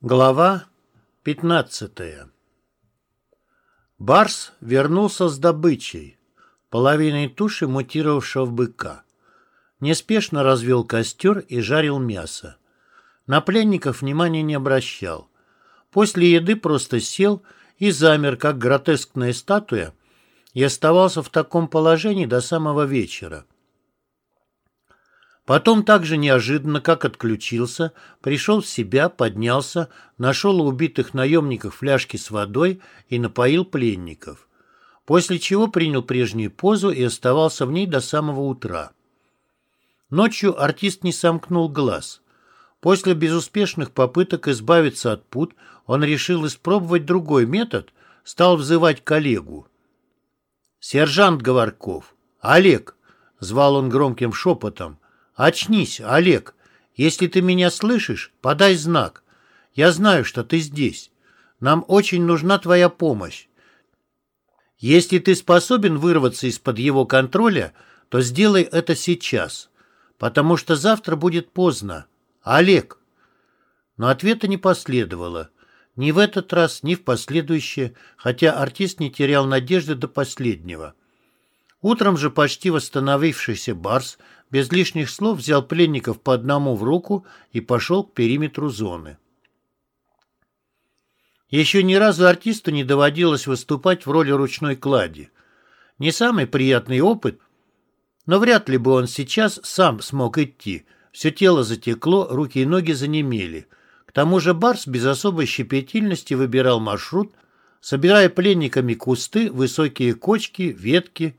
Глава 15 Барс вернулся с добычей, половиной туши мутировавшего быка. Неспешно развел костер и жарил мясо. На пленников внимания не обращал. После еды просто сел и замер, как гротескная статуя, и оставался в таком положении до самого вечера. Потом так же неожиданно, как отключился, пришел в себя, поднялся, нашел у убитых наемников фляжки с водой и напоил пленников. После чего принял прежнюю позу и оставался в ней до самого утра. Ночью артист не сомкнул глаз. После безуспешных попыток избавиться от пут он решил испробовать другой метод, стал взывать коллегу. «Сержант Говорков! Олег!» — звал он громким шепотом — «Очнись, Олег. Если ты меня слышишь, подай знак. Я знаю, что ты здесь. Нам очень нужна твоя помощь. Если ты способен вырваться из-под его контроля, то сделай это сейчас, потому что завтра будет поздно. Олег!» Но ответа не последовало. Ни в этот раз, ни в последующие, хотя артист не терял надежды до последнего. Утром же почти восстановившийся Барс без лишних слов взял пленников по одному в руку и пошел к периметру зоны. Еще ни разу артисту не доводилось выступать в роли ручной клади. Не самый приятный опыт, но вряд ли бы он сейчас сам смог идти. Все тело затекло, руки и ноги занемели. К тому же Барс без особой щепетильности выбирал маршрут, собирая пленниками кусты, высокие кочки, ветки,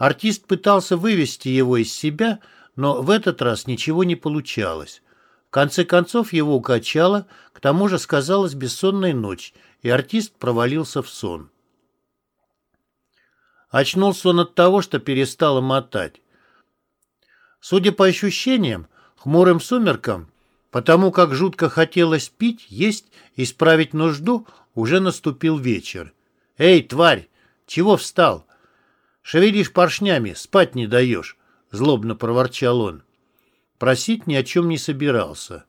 Артист пытался вывести его из себя, но в этот раз ничего не получалось. В конце концов его укачало, к тому же сказалась бессонная ночь, и артист провалился в сон. Очнулся он от того, что перестало мотать. Судя по ощущениям, хмурым сумеркам, потому как жутко хотелось пить, есть, исправить нужду, уже наступил вечер. «Эй, тварь, чего встал? Шевелишь поршнями, спать не даешь, — злобно проворчал он. Просить ни о чем не собирался.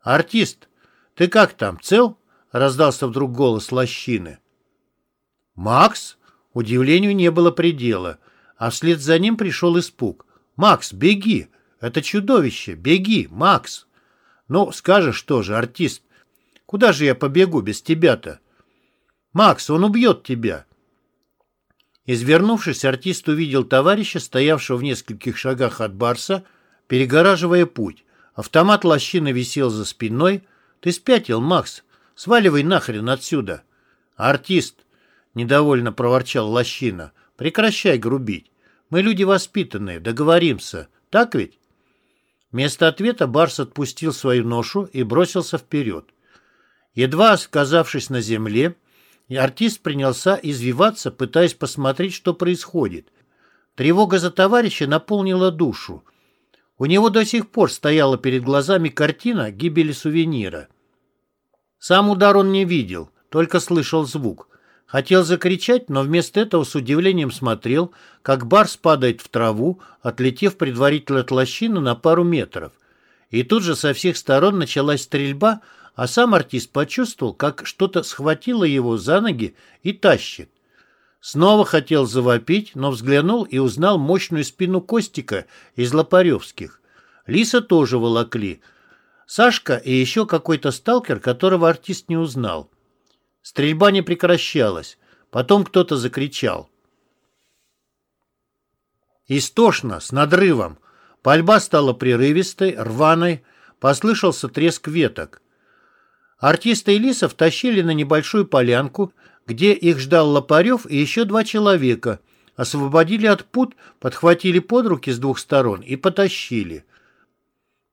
«Артист, ты как там, цел?» — раздался вдруг голос лощины. «Макс?» Удивлению не было предела, а вслед за ним пришел испуг. «Макс, беги! Это чудовище! Беги, Макс!» «Ну, скажешь тоже, артист, куда же я побегу без тебя-то?» «Макс, он убьет тебя!» Извернувшись, артист увидел товарища, стоявшего в нескольких шагах от Барса, перегораживая путь. Автомат лощины висел за спиной. «Ты спятил, Макс? Сваливай нахрен отсюда!» «Артист!» — недовольно проворчал лощина. «Прекращай грубить. Мы люди воспитанные, договоримся. Так ведь?» Вместо ответа Барс отпустил свою ношу и бросился вперед. Едва оказавшись на земле, и артист принялся извиваться, пытаясь посмотреть, что происходит. Тревога за товарища наполнила душу. У него до сих пор стояла перед глазами картина гибели сувенира. Сам удар он не видел, только слышал звук. Хотел закричать, но вместо этого с удивлением смотрел, как барс падает в траву, отлетев предварительно от лощины на пару метров. И тут же со всех сторон началась стрельба, а сам артист почувствовал, как что-то схватило его за ноги и тащит. Снова хотел завопить, но взглянул и узнал мощную спину Костика из Лопаревских. Лиса тоже волокли. Сашка и еще какой-то сталкер, которого артист не узнал. Стрельба не прекращалась. Потом кто-то закричал. Истошно, с надрывом. Пальба стала прерывистой, рваной. Послышался треск веток. Артиста и Лисов тащили на небольшую полянку, где их ждал Лопарев и еще два человека. Освободили от пут, подхватили под руки с двух сторон и потащили.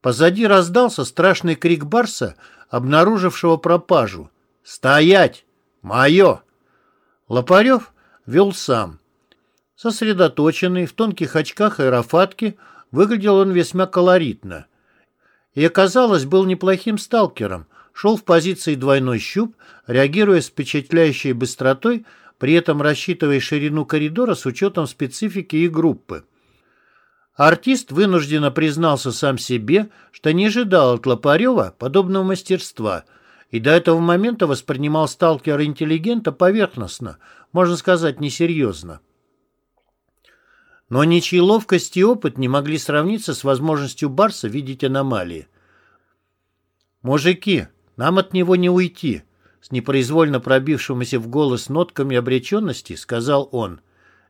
Позади раздался страшный крик Барса, обнаружившего пропажу. «Стоять! Мое!» Лопарев вел сам. Сосредоточенный, в тонких очках аэрофатке, выглядел он весьма колоритно. И, оказалось, был неплохим сталкером, шел в позиции двойной щуп, реагируя с впечатляющей быстротой, при этом рассчитывая ширину коридора с учетом специфики и группы. Артист вынужденно признался сам себе, что не ожидал от Лопарева подобного мастерства и до этого момента воспринимал сталкера-интеллигента поверхностно, можно сказать, несерьезно. Но ничьи ловкость и опыт не могли сравниться с возможностью Барса видеть аномалии. «Мужики, нам от него не уйти», — с непроизвольно пробившимися в голос нотками обреченности сказал он.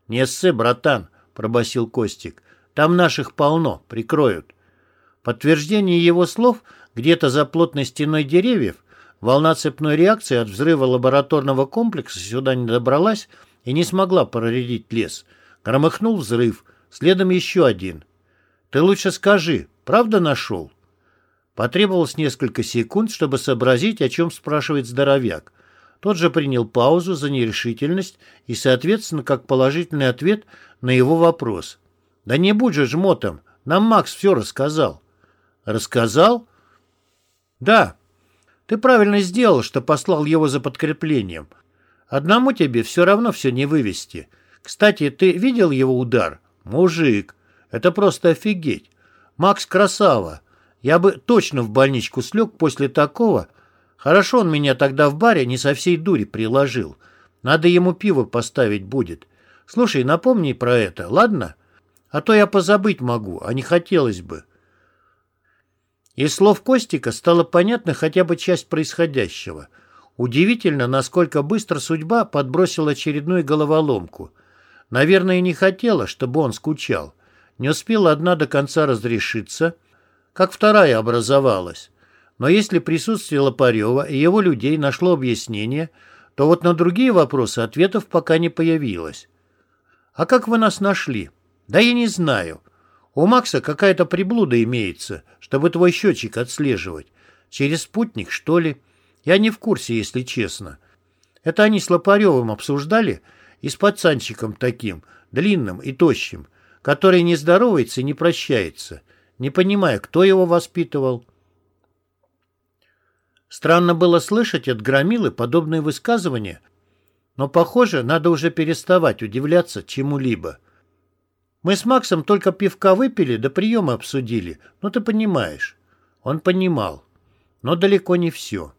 «Не ссы, братан», — пробасил Костик. «Там наших полно, прикроют». Подтверждение его слов где-то за плотной стеной деревьев волна цепной реакции от взрыва лабораторного комплекса сюда не добралась и не смогла проредить лес — Громыхнул взрыв, следом еще один. «Ты лучше скажи, правда нашел?» Потребовалось несколько секунд, чтобы сообразить, о чем спрашивает здоровяк. Тот же принял паузу за нерешительность и, соответственно, как положительный ответ на его вопрос. «Да не будь же жмотом, нам Макс все рассказал». «Рассказал?» «Да. Ты правильно сделал, что послал его за подкреплением. Одному тебе все равно все не вывести». Кстати, ты видел его удар? Мужик. Это просто офигеть. Макс красава. Я бы точно в больничку слег после такого. Хорошо он меня тогда в баре не со всей дури приложил. Надо ему пиво поставить будет. Слушай, напомни про это, ладно? А то я позабыть могу, а не хотелось бы. Из слов Костика стало понятно хотя бы часть происходящего. Удивительно, насколько быстро судьба подбросила очередную головоломку — Наверное, не хотела, чтобы он скучал. Не успела одна до конца разрешиться, как вторая образовалась. Но если присутствие Лопарева и его людей нашло объяснение, то вот на другие вопросы ответов пока не появилось. «А как вы нас нашли?» «Да я не знаю. У Макса какая-то приблуда имеется, чтобы твой счетчик отслеживать. Через спутник, что ли? Я не в курсе, если честно. Это они с Лопаревым обсуждали, и с пацанчиком таким, длинным и тощим, который не здоровается и не прощается, не понимая, кто его воспитывал. Странно было слышать от Громилы подобные высказывания, но, похоже, надо уже переставать удивляться чему-либо. Мы с Максом только пивка выпили, да приемы обсудили, ну ты понимаешь. Он понимал, но далеко не все.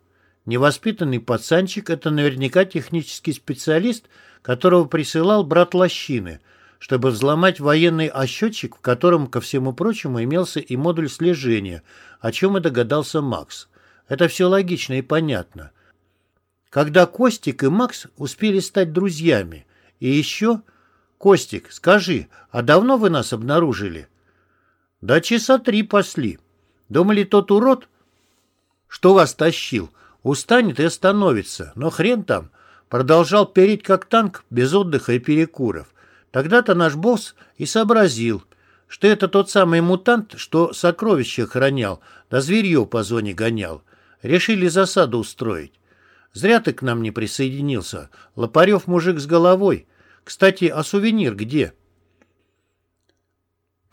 Невоспитанный пацанчик — это наверняка технический специалист, которого присылал брат Лощины, чтобы взломать военный осчетчик, в котором, ко всему прочему, имелся и модуль слежения, о чем и догадался Макс. Это все логично и понятно. Когда Костик и Макс успели стать друзьями. И еще... «Костик, скажи, а давно вы нас обнаружили?» «Да часа три пасли. Думали, тот урод, что вас тащил, устанет и остановится, но хрен там, Продолжал переть как танк, без отдыха и перекуров. Тогда-то наш босс и сообразил, что это тот самый мутант, что сокровища охранял, да зверье по зоне гонял. Решили засаду устроить. Зря ты к нам не присоединился. Лопарев мужик с головой. Кстати, а сувенир где?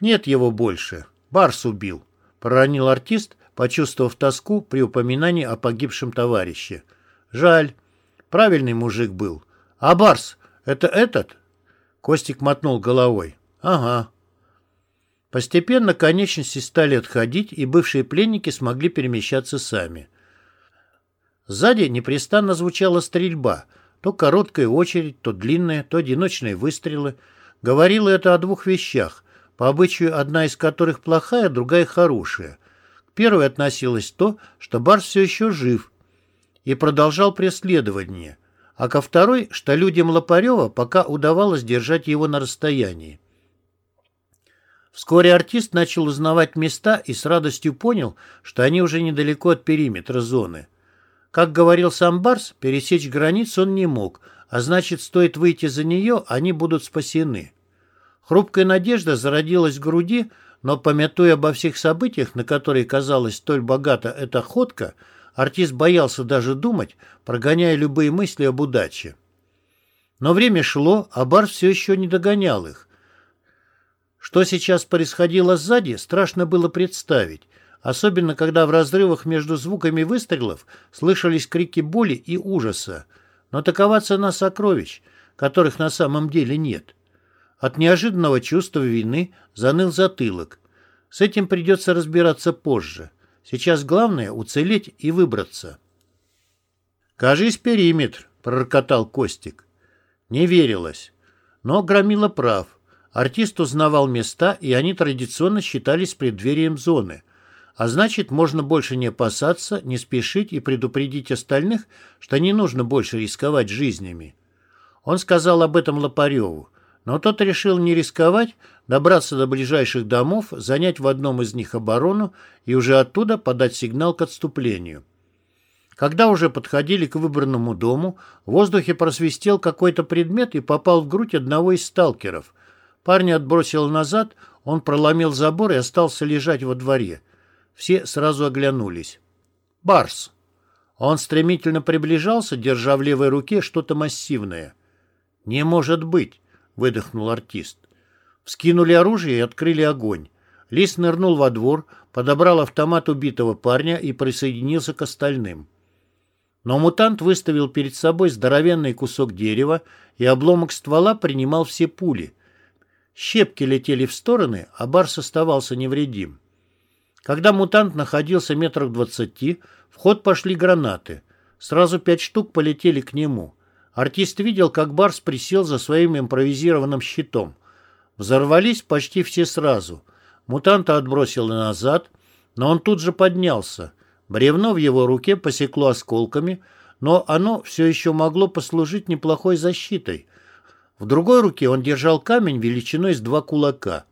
Нет его больше. Барс убил. Проронил артист, почувствовав тоску при упоминании о погибшем товарище. Жаль. Правильный мужик был. А Барс, это этот? Костик мотнул головой. Ага. Постепенно конечности стали отходить, и бывшие пленники смогли перемещаться сами. Сзади непрестанно звучала стрельба. То короткая очередь, то длинная, то одиночные выстрелы. Говорило это о двух вещах, по обычаю одна из которых плохая, другая хорошая. К первой относилось то, что Барс все еще жив, и продолжал преследование, а ко второй, что людям Лопарева пока удавалось держать его на расстоянии. Вскоре артист начал узнавать места и с радостью понял, что они уже недалеко от периметра зоны. Как говорил сам Барс, пересечь границу он не мог, а значит, стоит выйти за нее, они будут спасены. Хрупкая надежда зародилась в груди, но, помятуя обо всех событиях, на которые казалась столь богата эта ходка, Артист боялся даже думать, прогоняя любые мысли об удаче. Но время шло, а Барс все еще не догонял их. Что сейчас происходило сзади, страшно было представить, особенно когда в разрывах между звуками выстрелов слышались крики боли и ужаса. Но такова цена сокровищ, которых на самом деле нет. От неожиданного чувства вины заныл затылок. С этим придется разбираться позже. Сейчас главное — уцелеть и выбраться. «Кажись, периметр», — пророкотал Костик. Не верилось. Но Громила прав. Артист узнавал места, и они традиционно считались преддверием зоны. А значит, можно больше не опасаться, не спешить и предупредить остальных, что не нужно больше рисковать жизнями. Он сказал об этом Лопареву. Но тот решил не рисковать, добраться до ближайших домов, занять в одном из них оборону и уже оттуда подать сигнал к отступлению. Когда уже подходили к выбранному дому, в воздухе просвистел какой-то предмет и попал в грудь одного из сталкеров. Парня отбросил назад, он проломил забор и остался лежать во дворе. Все сразу оглянулись. «Барс!» Он стремительно приближался, держа в левой руке что-то массивное. «Не может быть!» — выдохнул артист. Вскинули оружие и открыли огонь. Лис нырнул во двор, подобрал автомат убитого парня и присоединился к остальным. Но мутант выставил перед собой здоровенный кусок дерева, и обломок ствола принимал все пули. Щепки летели в стороны, а Барс оставался невредим. Когда мутант находился метрах двадцати, в ход пошли гранаты. Сразу пять штук полетели к нему. Артист видел, как Барс присел за своим импровизированным щитом. Взорвались почти все сразу. Мутанта отбросило назад, но он тут же поднялся. Бревно в его руке посекло осколками, но оно все еще могло послужить неплохой защитой. В другой руке он держал камень величиной с два кулака.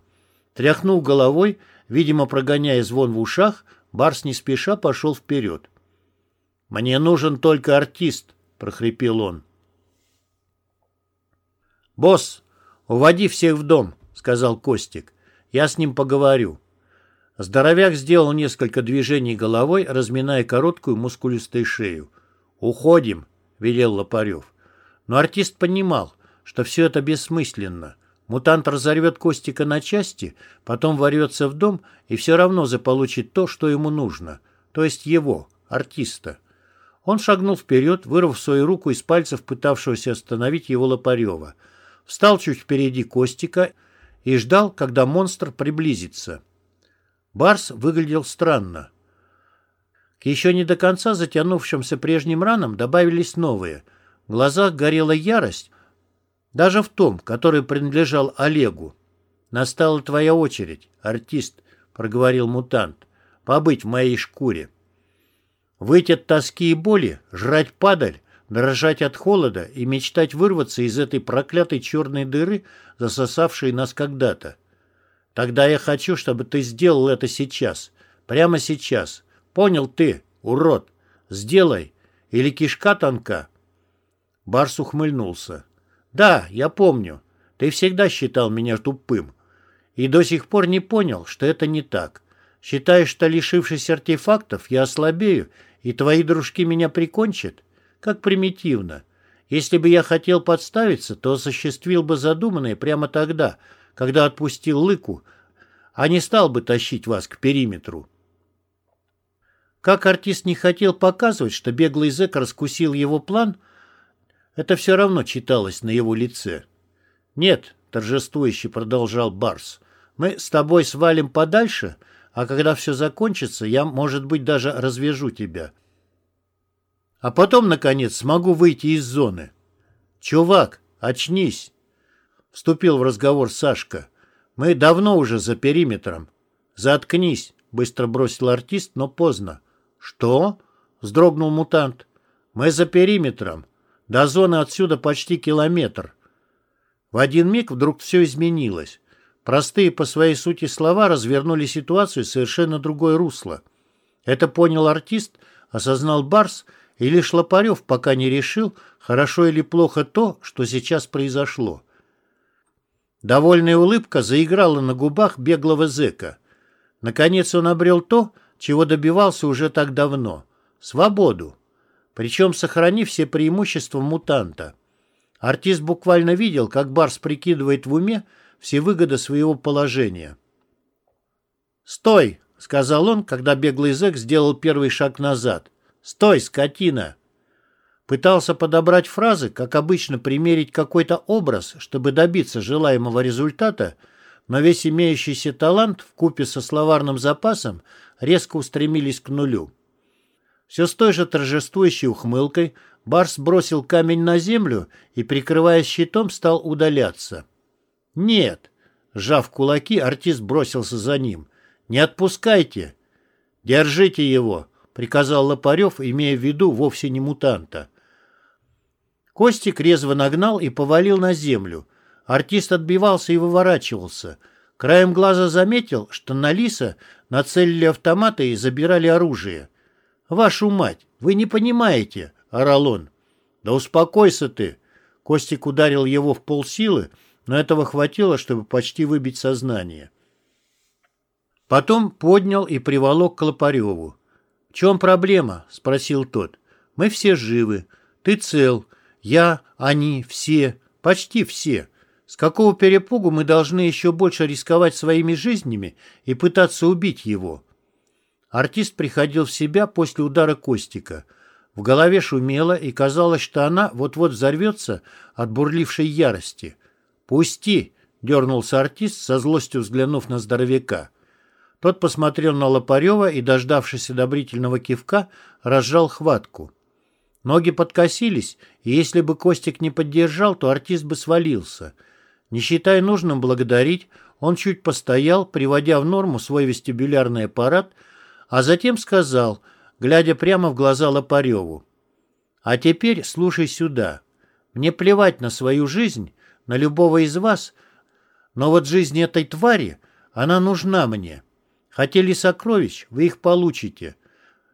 Тряхнув головой, видимо, прогоняя звон в ушах, Барс не спеша пошел вперед. «Мне нужен только артист», — прохрипел он. «Босс, уводи всех в дом», — сказал Костик. «Я с ним поговорю». Здоровяк сделал несколько движений головой, разминая короткую мускулистую шею. «Уходим», — велел Лопарев. Но артист понимал, что все это бессмысленно. Мутант разорвет Костика на части, потом ворвется в дом и все равно заполучит то, что ему нужно, то есть его, артиста. Он шагнул вперед, вырвав свою руку из пальцев пытавшегося остановить его Лопарева. Встал чуть впереди Костика и ждал, когда монстр приблизится. Барс выглядел странно. К еще не до конца затянувшимся прежним ранам добавились новые. В глазах горела ярость, даже в том, который принадлежал Олегу. «Настала твоя очередь, артист», — проговорил мутант, — «побыть в моей шкуре». Выйти от тоски и боли, жрать падаль, дрожать от холода и мечтать вырваться из этой проклятой черной дыры, засосавшей нас когда-то. Тогда я хочу, чтобы ты сделал это сейчас. Прямо сейчас. Понял ты, урод? Сделай. Или кишка тонка?» Барс ухмыльнулся. «Да, я помню. Ты всегда считал меня тупым. И до сих пор не понял, что это не так. Считаешь, что, лишившись артефактов, я ослабею, и твои дружки меня прикончат? Как примитивно. Если бы я хотел подставиться, то осуществил бы задуманное прямо тогда — когда отпустил лыку, а не стал бы тащить вас к периметру. Как артист не хотел показывать, что беглый зэк раскусил его план, это все равно читалось на его лице. «Нет», — торжествующе продолжал Барс, — «мы с тобой свалим подальше, а когда все закончится, я, может быть, даже развяжу тебя. А потом, наконец, смогу выйти из зоны. Чувак, очнись!» Вступил в разговор Сашка. «Мы давно уже за периметром». «Заткнись», — быстро бросил артист, но поздно. «Что?» — вздрогнул мутант. «Мы за периметром. До зоны отсюда почти километр». В один миг вдруг все изменилось. Простые по своей сути слова развернули ситуацию в совершенно другое русло. Это понял артист, осознал Барс, и лишь Лопарев пока не решил, хорошо или плохо то, что сейчас произошло. Довольная улыбка заиграла на губах беглого зэка. Наконец он обрел то, чего добивался уже так давно — свободу. Причем сохранив все преимущества мутанта. Артист буквально видел, как Барс прикидывает в уме все выгоды своего положения. «Стой!» — сказал он, когда беглый зэк сделал первый шаг назад. «Стой, скотина!» Пытался подобрать фразы, как обычно примерить какой-то образ, чтобы добиться желаемого результата, но весь имеющийся талант в купе со словарным запасом резко устремились к нулю. Все с той же торжествующей ухмылкой Барс бросил камень на землю и, прикрываясь щитом, стал удаляться. «Нет!» — сжав кулаки, артист бросился за ним. «Не отпускайте!» «Держите его!» — приказал Лопарев, имея в виду вовсе не мутанта. Костик резво нагнал и повалил на землю. Артист отбивался и выворачивался. Краем глаза заметил, что на Лиса нацелили автоматы и забирали оружие. «Вашу мать! Вы не понимаете!» — орал он. «Да успокойся ты!» Костик ударил его в полсилы, но этого хватило, чтобы почти выбить сознание. Потом поднял и приволок к Лопареву. «В чем проблема?» — спросил тот. «Мы все живы. Ты цел. Я, они, все. Почти все. С какого перепугу мы должны еще больше рисковать своими жизнями и пытаться убить его?» Артист приходил в себя после удара Костика. В голове шумело, и казалось, что она вот-вот взорвется от бурлившей ярости. «Пусти!» — дернулся артист, со злостью взглянув на здоровяка. Тот посмотрел на Лопарева и, дождавшись одобрительного кивка, разжал хватку. Ноги подкосились, и если бы Костик не поддержал, то артист бы свалился. Не считая нужным благодарить, он чуть постоял, приводя в норму свой вестибулярный аппарат, а затем сказал, глядя прямо в глаза Лопареву, «А теперь слушай сюда. Мне плевать на свою жизнь, на любого из вас, но вот жизнь этой твари, она нужна мне. Хотели сокровищ, вы их получите.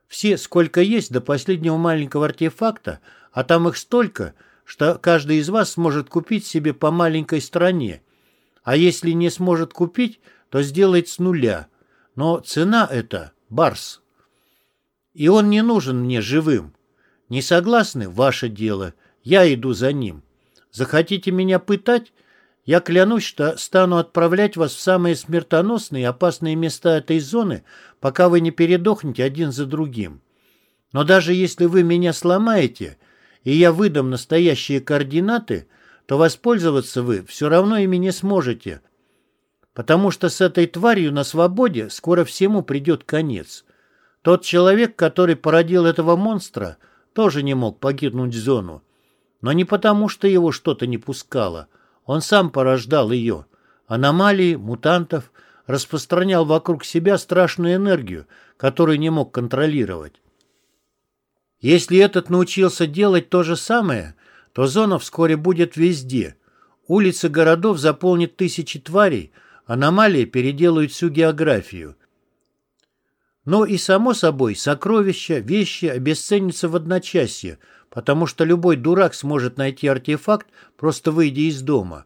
Все, сколько есть, до последнего маленького артефакта, а там их столько, что каждый из вас сможет купить себе по маленькой стране. А если не сможет купить, то сделает с нуля. Но цена это барс. И он не нужен мне живым. Не согласны? Ваше дело. Я иду за ним. Захотите меня пытать? Я клянусь, что стану отправлять вас в самые смертоносные и опасные места этой зоны, пока вы не передохнете один за другим. Но даже если вы меня сломаете, и я выдам настоящие координаты, то воспользоваться вы все равно ими не сможете, потому что с этой тварью на свободе скоро всему придет конец. Тот человек, который породил этого монстра, тоже не мог покинуть зону. Но не потому, что его что-то не пускало. Он сам порождал ее. Аномалии, мутантов, распространял вокруг себя страшную энергию, которую не мог контролировать. Если этот научился делать то же самое, то зона вскоре будет везде. Улицы городов заполнит тысячи тварей, аномалии переделают всю географию. Но и, само собой, сокровища, вещи обесценятся в одночасье, потому что любой дурак сможет найти артефакт, просто выйдя из дома.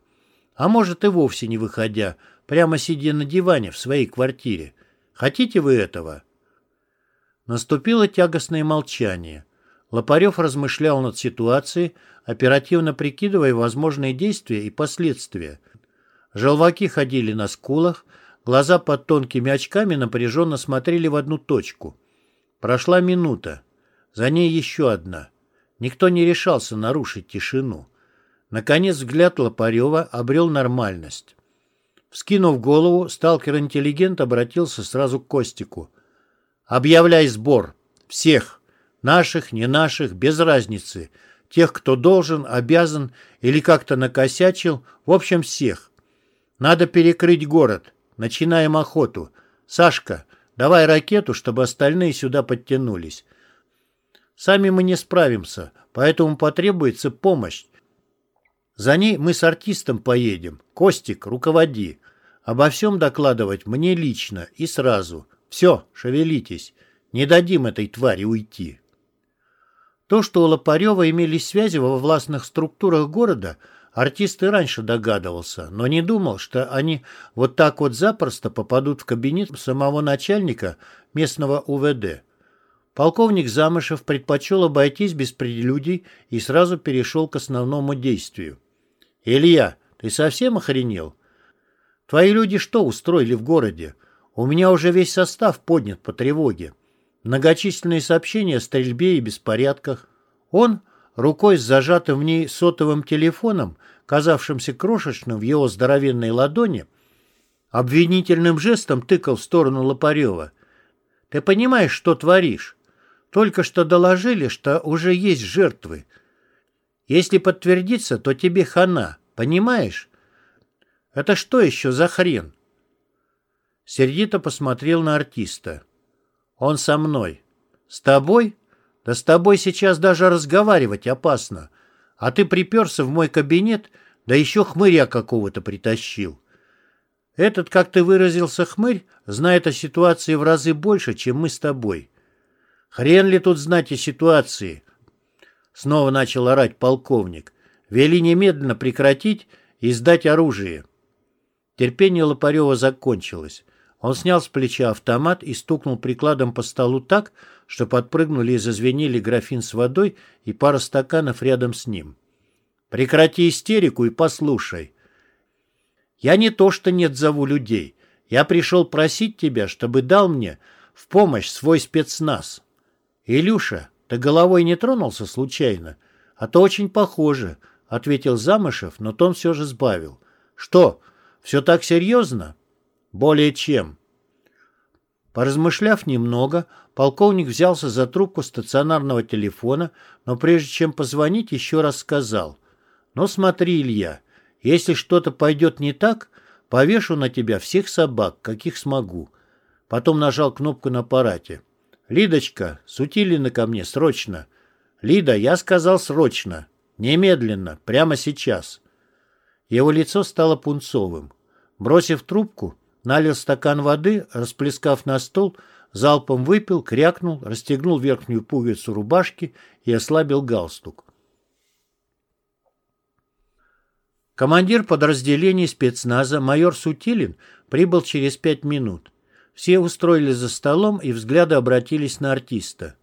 А может и вовсе не выходя, прямо сидя на диване в своей квартире. Хотите вы этого? Наступило тягостное молчание. Лопарев размышлял над ситуацией, оперативно прикидывая возможные действия и последствия. Желваки ходили на скулах, глаза под тонкими очками напряженно смотрели в одну точку. Прошла минута. За ней еще одна. Никто не решался нарушить тишину. Наконец взгляд Лопарева обрел нормальность. Вскинув голову, сталкер-интеллигент обратился сразу к Костику. «Объявляй сбор. Всех. Наших, не наших, без разницы. Тех, кто должен, обязан или как-то накосячил. В общем, всех. Надо перекрыть город. Начинаем охоту. Сашка, давай ракету, чтобы остальные сюда подтянулись. Сами мы не справимся, поэтому потребуется помощь. За ней мы с артистом поедем. Костик, руководи. Обо всем докладывать мне лично и сразу. Все, шевелитесь. Не дадим этой твари уйти. То, что у Лопарева имелись связи во властных структурах города, артист и раньше догадывался, но не думал, что они вот так вот запросто попадут в кабинет самого начальника местного УВД. Полковник Замышев предпочел обойтись без прелюдий и сразу перешел к основному действию. «Илья, ты совсем охренел? Твои люди что устроили в городе? У меня уже весь состав поднят по тревоге. Многочисленные сообщения о стрельбе и беспорядках. Он, рукой с зажатым в ней сотовым телефоном, казавшимся крошечным в его здоровенной ладони, обвинительным жестом тыкал в сторону Лопарева. «Ты понимаешь, что творишь? Только что доложили, что уже есть жертвы. Если подтвердится, то тебе хана, понимаешь? Это что еще за хрен? Сердито посмотрел на артиста. Он со мной. С тобой? Да с тобой сейчас даже разговаривать опасно. А ты приперся в мой кабинет, да еще хмыря какого-то притащил. Этот, как ты выразился, хмырь, знает о ситуации в разы больше, чем мы с тобой. Хрен ли тут знать о ситуации? Снова начал орать полковник. Вели немедленно прекратить и сдать оружие. Терпение Лопарева закончилось. Он снял с плеча автомат и стукнул прикладом по столу так, что подпрыгнули и зазвенели графин с водой и пара стаканов рядом с ним. «Прекрати истерику и послушай. Я не то что нет зову людей. Я пришел просить тебя, чтобы дал мне в помощь свой спецназ. Илюша, ты головой не тронулся случайно? А то очень похоже», — ответил Замышев, но тон все же сбавил. «Что, все так серьезно?» Более чем. Поразмышляв немного, полковник взялся за трубку стационарного телефона, но прежде чем позвонить, еще раз сказал. «Ну смотри, Илья, если что-то пойдет не так, повешу на тебя всех собак, каких смогу». Потом нажал кнопку на аппарате. «Лидочка, Сутилина ко мне, срочно!» «Лида, я сказал срочно. Немедленно, прямо сейчас». Его лицо стало пунцовым. Бросив трубку, Налил стакан воды, расплескав на стол, залпом выпил, крякнул, расстегнул верхнюю пуговицу рубашки и ослабил галстук. Командир подразделения спецназа майор Сутилин прибыл через пять минут. Все устроились за столом и взгляды обратились на артиста.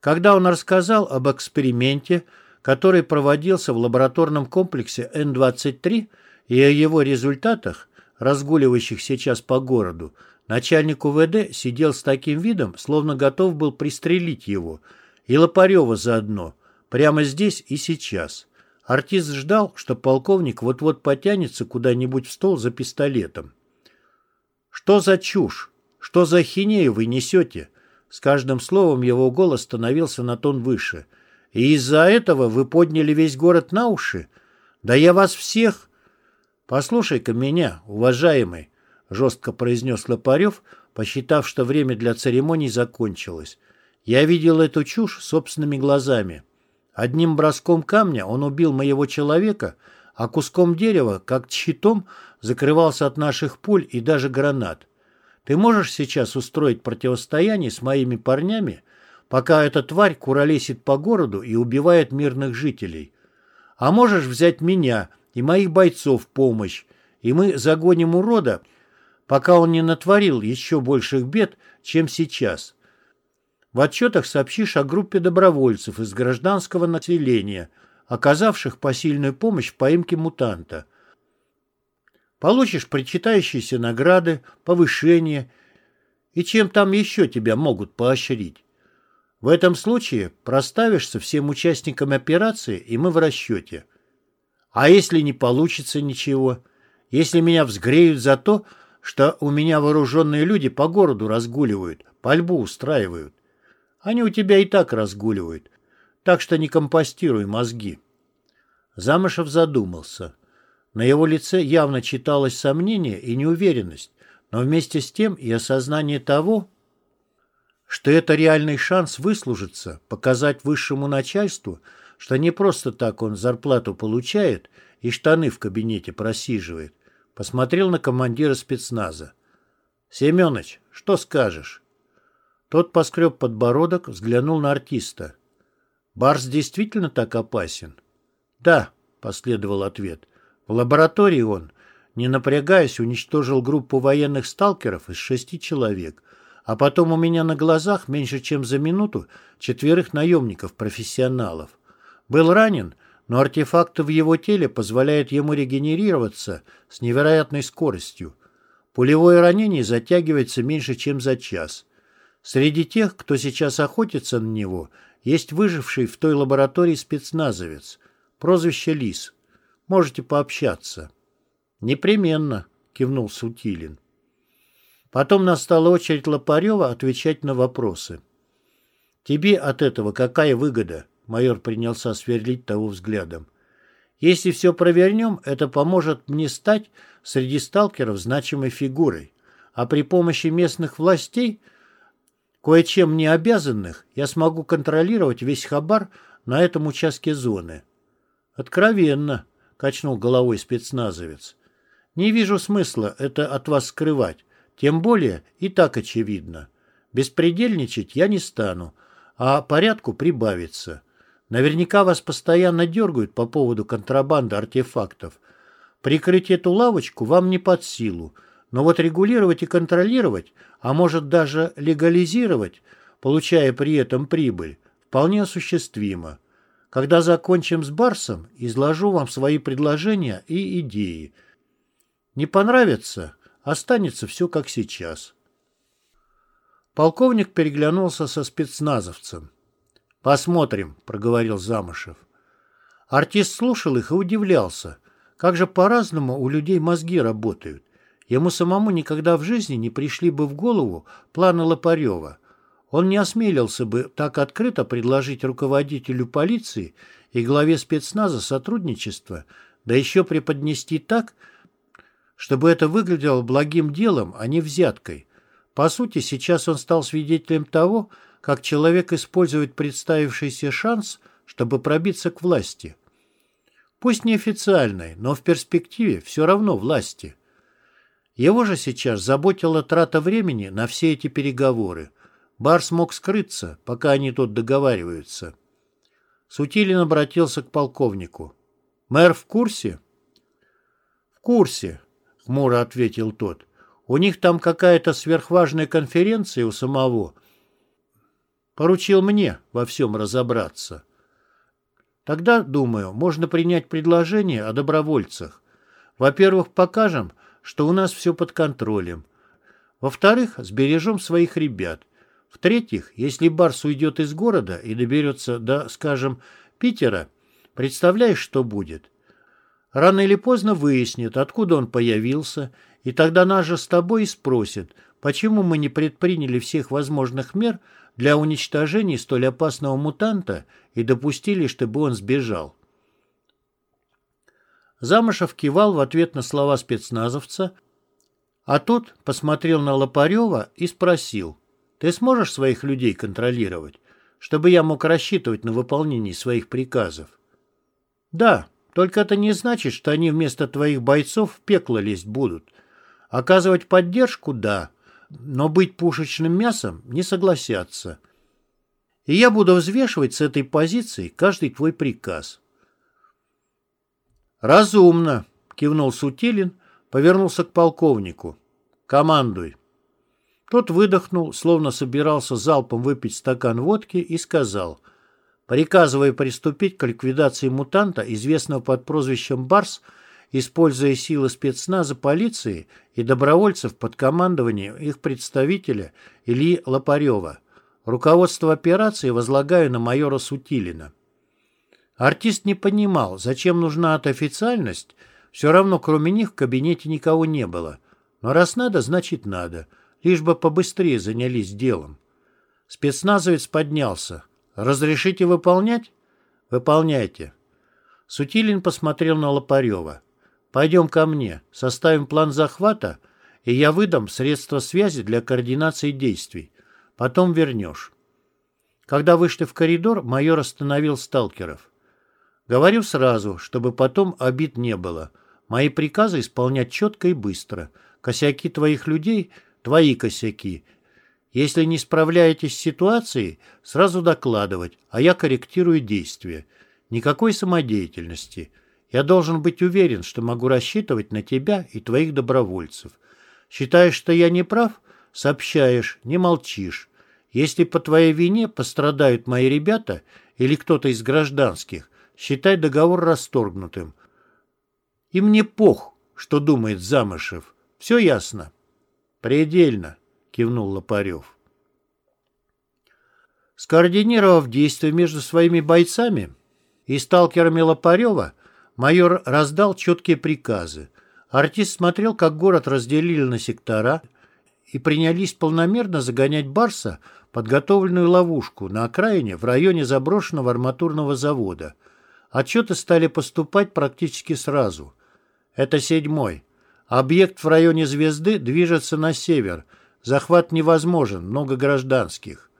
Когда он рассказал об эксперименте, который проводился в лабораторном комплексе Н-23 и о его результатах, разгуливающих сейчас по городу, начальник УВД сидел с таким видом, словно готов был пристрелить его, и Лопарева заодно, прямо здесь и сейчас. Артист ждал, что полковник вот-вот потянется куда-нибудь в стол за пистолетом. «Что за чушь? Что за ахинею вы несете?» С каждым словом его голос становился на тон выше. «И из-за этого вы подняли весь город на уши? Да я вас всех...» «Послушай-ка меня, уважаемый», — жестко произнес Лопарев, посчитав, что время для церемоний закончилось. «Я видел эту чушь собственными глазами. Одним броском камня он убил моего человека, а куском дерева, как щитом, закрывался от наших пуль и даже гранат. Ты можешь сейчас устроить противостояние с моими парнями, пока эта тварь куролесит по городу и убивает мирных жителей? А можешь взять меня — и моих бойцов в помощь, и мы загоним урода, пока он не натворил еще больших бед, чем сейчас. В отчетах сообщишь о группе добровольцев из гражданского населения, оказавших посильную помощь в поимке мутанта. Получишь причитающиеся награды, повышение и чем там еще тебя могут поощрить. В этом случае проставишься всем участникам операции, и мы в расчете. А если не получится ничего? Если меня взгреют за то, что у меня вооруженные люди по городу разгуливают, пальбу устраивают? Они у тебя и так разгуливают, так что не компостируй мозги. Замышев задумался. На его лице явно читалось сомнение и неуверенность, но вместе с тем и осознание того, что это реальный шанс выслужиться, показать высшему начальству, что не просто так он зарплату получает и штаны в кабинете просиживает. Посмотрел на командира спецназа. «Семеныч, что скажешь?» Тот поскреб подбородок, взглянул на артиста. «Барс действительно так опасен?» «Да», — последовал ответ. «В лаборатории он, не напрягаясь, уничтожил группу военных сталкеров из шести человек, а потом у меня на глазах меньше чем за минуту четверых наемников-профессионалов. Был ранен, но артефакты в его теле позволяют ему регенерироваться с невероятной скоростью. Пулевое ранение затягивается меньше, чем за час. Среди тех, кто сейчас охотится на него, есть выживший в той лаборатории спецназовец. Прозвище Лис. Можете пообщаться. Непременно, кивнул Сутилин. Потом настала очередь Лопарева отвечать на вопросы. Тебе от этого какая выгода? Майор принялся сверлить того взглядом. Если все провернем, это поможет мне стать среди сталкеров значимой фигурой. А при помощи местных властей, кое-чем не обязанных, я смогу контролировать весь хабар на этом участке зоны. Откровенно, качнул головой спецназовец. Не вижу смысла это от вас скрывать. Тем более и так очевидно. Беспредельничать я не стану, а порядку прибавится. Наверняка вас постоянно дергают по поводу контрабанды артефактов. Прикрыть эту лавочку вам не под силу, но вот регулировать и контролировать, а может даже легализировать, получая при этом прибыль, вполне осуществимо. Когда закончим с Барсом, изложу вам свои предложения и идеи. Не понравится, останется все как сейчас. Полковник переглянулся со спецназовцем. «Посмотрим», — проговорил Замышев. Артист слушал их и удивлялся. Как же по-разному у людей мозги работают. Ему самому никогда в жизни не пришли бы в голову планы Лопарева. Он не осмелился бы так открыто предложить руководителю полиции и главе спецназа сотрудничество, да еще преподнести так, чтобы это выглядело благим делом, а не взяткой. По сути, сейчас он стал свидетелем того, как человек использует представившийся шанс, чтобы пробиться к власти. Пусть неофициальной, но в перспективе все равно власти. Его же сейчас заботила трата времени на все эти переговоры. Бар смог скрыться, пока они тут договариваются. Сутилин обратился к полковнику. «Мэр в курсе?» «В курсе», — хмуро ответил тот. У них там какая-то сверхважная конференция у самого. Поручил мне во всем разобраться. Тогда, думаю, можно принять предложение о добровольцах. Во-первых, покажем, что у нас все под контролем. Во-вторых, сбережем своих ребят. В-третьих, если Барс уйдет из города и доберется до, скажем, Питера, представляешь, что будет? Рано или поздно выяснит, откуда он появился и тогда нас же с тобой и спросят, почему мы не предприняли всех возможных мер для уничтожения столь опасного мутанта и допустили, чтобы он сбежал. Замышев кивал в ответ на слова спецназовца, а тот посмотрел на Лопарева и спросил, «Ты сможешь своих людей контролировать, чтобы я мог рассчитывать на выполнение своих приказов?» «Да, только это не значит, что они вместо твоих бойцов в пекло лезть будут», Оказывать поддержку – да, но быть пушечным мясом не согласятся. И я буду взвешивать с этой позиции каждый твой приказ. «Разумно», – кивнул Сутилин, повернулся к полковнику. «Командуй». Тот выдохнул, словно собирался залпом выпить стакан водки, и сказал, приказывая приступить к ликвидации мутанта, известного под прозвищем «Барс», используя силы спецназа полиции и добровольцев под командованием их представителя Ильи Лопарева. Руководство операции возлагаю на майора Сутилина. Артист не понимал, зачем нужна эта официальность, все равно кроме них в кабинете никого не было. Но раз надо, значит надо, лишь бы побыстрее занялись делом. Спецназовец поднялся. «Разрешите выполнять?» «Выполняйте». Сутилин посмотрел на Лопарева. Пойдем ко мне, составим план захвата, и я выдам средства связи для координации действий. Потом вернешь. Когда вышли в коридор, майор остановил сталкеров. Говорю сразу, чтобы потом обид не было. Мои приказы исполнять четко и быстро. Косяки твоих людей – твои косяки. Если не справляетесь с ситуацией, сразу докладывать, а я корректирую действия. Никакой самодеятельности. Я должен быть уверен, что могу рассчитывать на тебя и твоих добровольцев. Считаешь, что я не прав? Сообщаешь, не молчишь. Если по твоей вине пострадают мои ребята или кто-то из гражданских, считай договор расторгнутым. И мне пох, что думает Замышев. Все ясно? Предельно, кивнул Лопарев. Скоординировав действия между своими бойцами и сталкерами Лопарева, Майор раздал четкие приказы. Артист смотрел, как город разделили на сектора и принялись полномерно загонять Барса подготовленную ловушку на окраине в районе заброшенного арматурного завода. Отчеты стали поступать практически сразу. Это седьмой. Объект в районе звезды движется на север. Захват невозможен, много гражданских.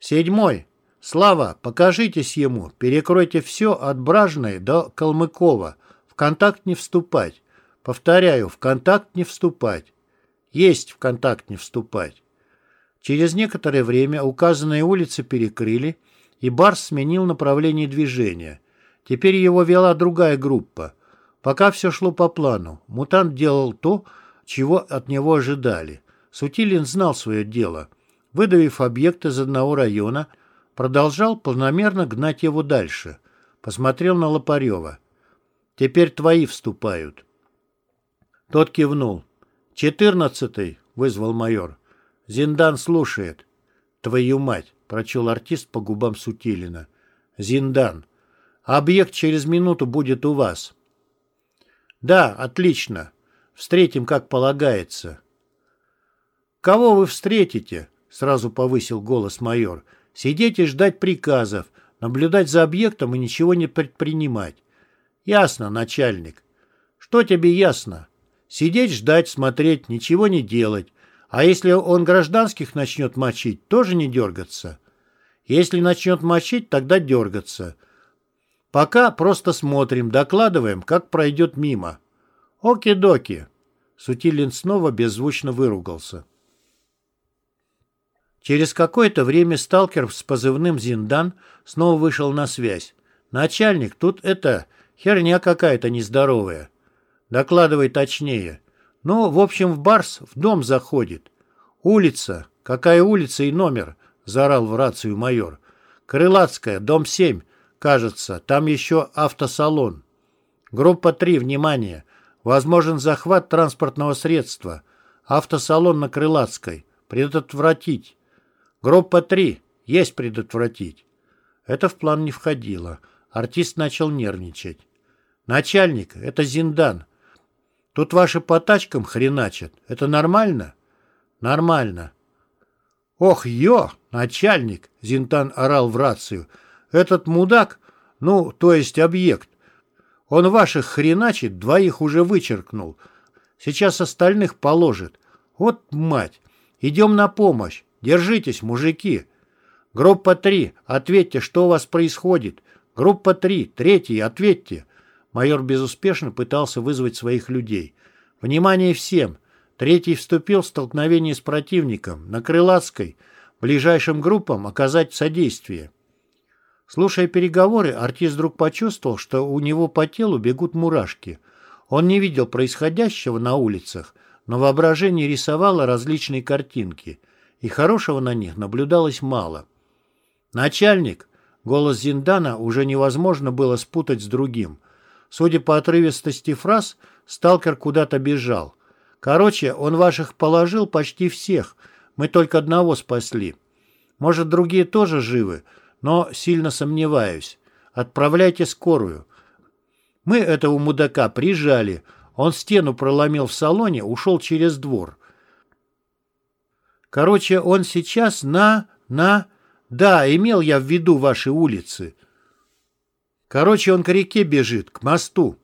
Седьмой. Слава, покажитесь ему, перекройте все от Бражной до Калмыкова. В контакт не вступать. Повторяю, в контакт не вступать. Есть в контакт не вступать. Через некоторое время указанные улицы перекрыли, и Барс сменил направление движения. Теперь его вела другая группа. Пока все шло по плану. Мутант делал то, чего от него ожидали. Сутилин знал свое дело. Выдавив объект из одного района, продолжал планомерно гнать его дальше. Посмотрел на Лопарева. «Теперь твои вступают». Тот кивнул. «Четырнадцатый», — вызвал майор. «Зиндан слушает». «Твою мать», — прочел артист по губам Сутилина. «Зиндан. Объект через минуту будет у вас». «Да, отлично. Встретим, как полагается». «Кого вы встретите?» — сразу повысил голос майор. «Сидеть и ждать приказов, наблюдать за объектом и ничего не предпринимать». «Ясно, начальник». «Что тебе ясно?» «Сидеть, ждать, смотреть, ничего не делать. А если он гражданских начнет мочить, тоже не дергаться?» «Если начнет мочить, тогда дергаться». Пока просто смотрим, докладываем, как пройдет мимо. Оки-доки. Сутилин снова беззвучно выругался. Через какое-то время сталкер с позывным «Зиндан» снова вышел на связь. «Начальник, тут это... херня какая-то нездоровая. Докладывай точнее. Ну, в общем, в Барс в дом заходит. Улица. Какая улица и номер?» — заорал в рацию майор. «Крылатская, дом 7. Кажется, там еще автосалон. Группа 3, внимание. Возможен захват транспортного средства. Автосалон на Крылатской. Предотвратить. Группа 3. Есть предотвратить. Это в план не входило. Артист начал нервничать. «Начальник, это Зиндан. Тут ваши по тачкам хреначат. Это нормально?» «Нормально». «Ох, ё, начальник!» — Зинтан орал в рацию — этот мудак, ну, то есть объект, он ваших хреначит, двоих уже вычеркнул. Сейчас остальных положит. Вот мать! Идем на помощь. Держитесь, мужики. Группа 3, ответьте, что у вас происходит. Группа 3, третий, ответьте. Майор безуспешно пытался вызвать своих людей. Внимание всем! Третий вступил в столкновение с противником. На Крылатской. Ближайшим группам оказать содействие. Слушая переговоры, артист вдруг почувствовал, что у него по телу бегут мурашки. Он не видел происходящего на улицах, но воображение рисовало различные картинки, и хорошего на них наблюдалось мало. «Начальник!» — голос Зиндана уже невозможно было спутать с другим. Судя по отрывистости фраз, сталкер куда-то бежал. «Короче, он ваших положил почти всех, мы только одного спасли. Может, другие тоже живы?» Но сильно сомневаюсь. Отправляйте скорую. Мы этого мудака прижали. Он стену проломил в салоне, ушел через двор. Короче, он сейчас на... на... Да, имел я в виду ваши улицы. Короче, он к реке бежит, к мосту.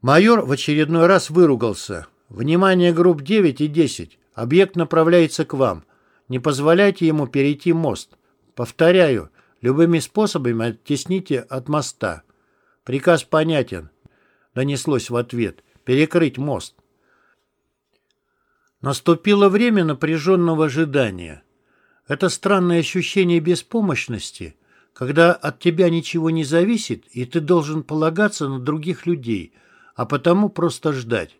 Майор в очередной раз выругался. «Внимание групп 9 и 10. Объект направляется к вам. Не позволяйте ему перейти мост. Повторяю, любыми способами оттесните от моста. Приказ понятен. Донеслось в ответ. Перекрыть мост. Наступило время напряженного ожидания. Это странное ощущение беспомощности, когда от тебя ничего не зависит, и ты должен полагаться на других людей, а потому просто ждать.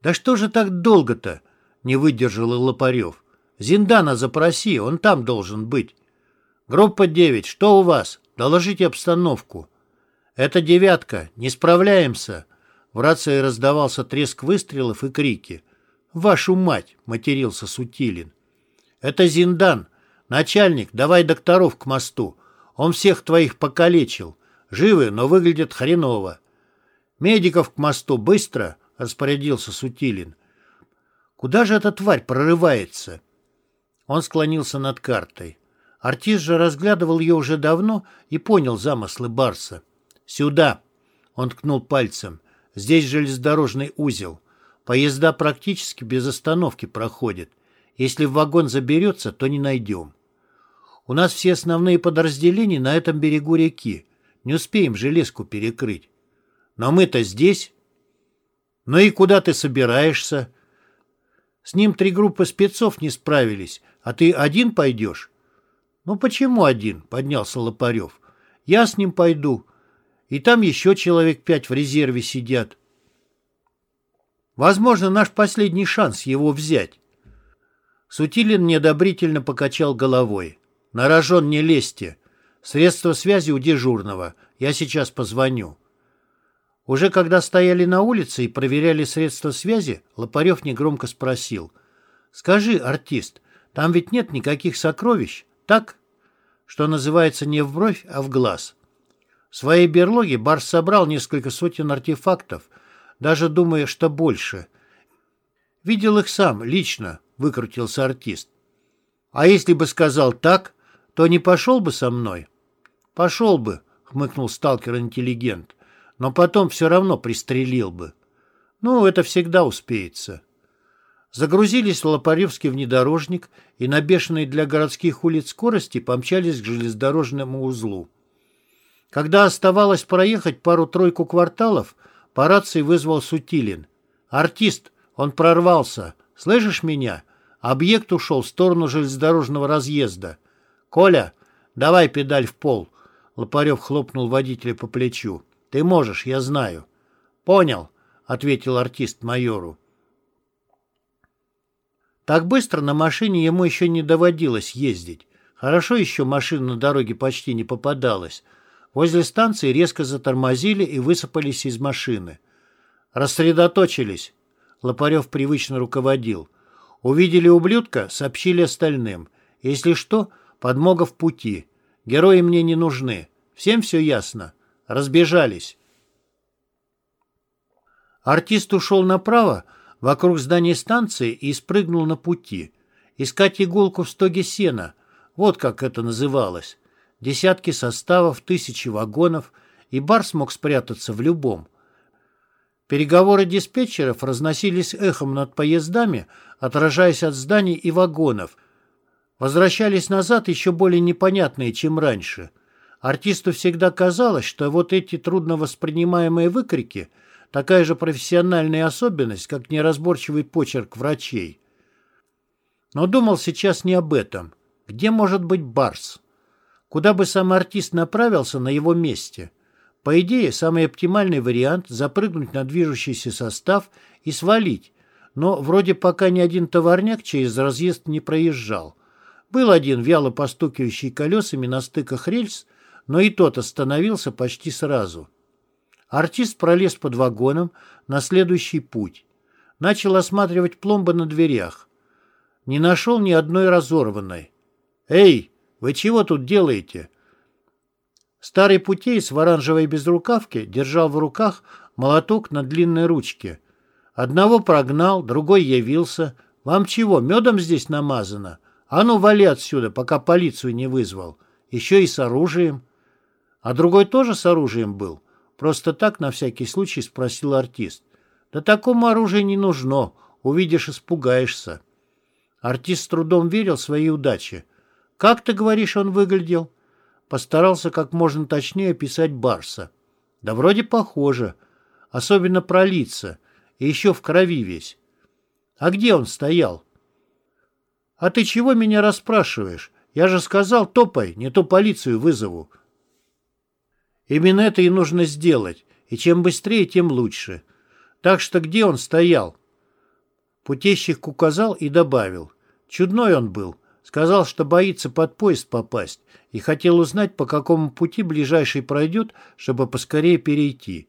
«Да что же так долго-то?» — не выдержал Лопарев. Зиндана запроси, он там должен быть. Группа 9, что у вас? Доложите обстановку. Это девятка, не справляемся. В рации раздавался треск выстрелов и крики. «Вашу мать!» — матерился Сутилин. «Это Зиндан. Начальник, давай докторов к мосту. Он всех твоих покалечил. Живы, но выглядят хреново. Медиков к мосту, быстро!» — распорядился Сутилин. Куда же эта тварь прорывается? Он склонился над картой. Артист же разглядывал ее уже давно и понял замыслы Барса. «Сюда!» — он ткнул пальцем. «Здесь железнодорожный узел. Поезда практически без остановки проходят. Если в вагон заберется, то не найдем. У нас все основные подразделения на этом берегу реки. Не успеем железку перекрыть. Но мы-то здесь. Ну и куда ты собираешься? С ним три группы спецов не справились, а ты один пойдешь? Ну почему один? Поднялся Лопарев. Я с ним пойду. И там еще человек пять в резерве сидят. Возможно, наш последний шанс его взять. Сутилин неодобрительно покачал головой. «На рожон не лезьте. Средства связи у дежурного. Я сейчас позвоню». Уже когда стояли на улице и проверяли средства связи, Лопарев негромко спросил. «Скажи, артист, там ведь нет никаких сокровищ, так?» Что называется не в бровь, а в глаз. В своей берлоге Барс собрал несколько сотен артефактов, даже думая, что больше. Видел их сам, лично, выкрутился артист. А если бы сказал так, то не пошел бы со мной? Пошел бы, хмыкнул сталкер-интеллигент но потом все равно пристрелил бы. Ну, это всегда успеется. Загрузились в Лопаревский внедорожник и на бешеной для городских улиц скорости помчались к железнодорожному узлу. Когда оставалось проехать пару-тройку кварталов, по рации вызвал Сутилин. «Артист, он прорвался. Слышишь меня? Объект ушел в сторону железнодорожного разъезда. Коля, давай педаль в пол». Лопарев хлопнул водителя по плечу. Ты можешь, я знаю. Понял, ответил артист майору. Так быстро на машине ему еще не доводилось ездить. Хорошо еще машина на дороге почти не попадалась. Возле станции резко затормозили и высыпались из машины. Рассредоточились. Лопарев привычно руководил. Увидели ублюдка, сообщили остальным. Если что, подмога в пути. Герои мне не нужны. Всем все ясно. Разбежались. Артист ушел направо, вокруг здания станции и спрыгнул на пути. Искать иголку в стоге сена. Вот как это называлось. Десятки составов, тысячи вагонов, и бар смог спрятаться в любом. Переговоры диспетчеров разносились эхом над поездами, отражаясь от зданий и вагонов. Возвращались назад еще более непонятные, чем раньше – Артисту всегда казалось, что вот эти трудно воспринимаемые выкрики – такая же профессиональная особенность, как неразборчивый почерк врачей. Но думал сейчас не об этом. Где может быть Барс? Куда бы сам артист направился на его месте? По идее, самый оптимальный вариант – запрыгнуть на движущийся состав и свалить. Но вроде пока ни один товарняк через разъезд не проезжал. Был один вяло постукивающий колесами на стыках рельс, но и тот остановился почти сразу. Артист пролез под вагоном на следующий путь. Начал осматривать пломбы на дверях. Не нашел ни одной разорванной. «Эй, вы чего тут делаете?» Старый путеец в оранжевой безрукавке держал в руках молоток на длинной ручке. Одного прогнал, другой явился. «Вам чего, медом здесь намазано? А ну, вали отсюда, пока полицию не вызвал. Еще и с оружием». А другой тоже с оружием был? Просто так, на всякий случай, спросил артист. Да такому оружию не нужно. Увидишь, испугаешься. Артист с трудом верил своей удаче. «Как ты говоришь, он выглядел?» Постарался как можно точнее описать Барса. «Да вроде похоже. Особенно про лица. И еще в крови весь. А где он стоял?» «А ты чего меня расспрашиваешь? Я же сказал, топай, не то полицию вызову. Именно это и нужно сделать, и чем быстрее, тем лучше. Так что где он стоял? Путейщик указал и добавил. Чудной он был. Сказал, что боится под поезд попасть и хотел узнать, по какому пути ближайший пройдет, чтобы поскорее перейти.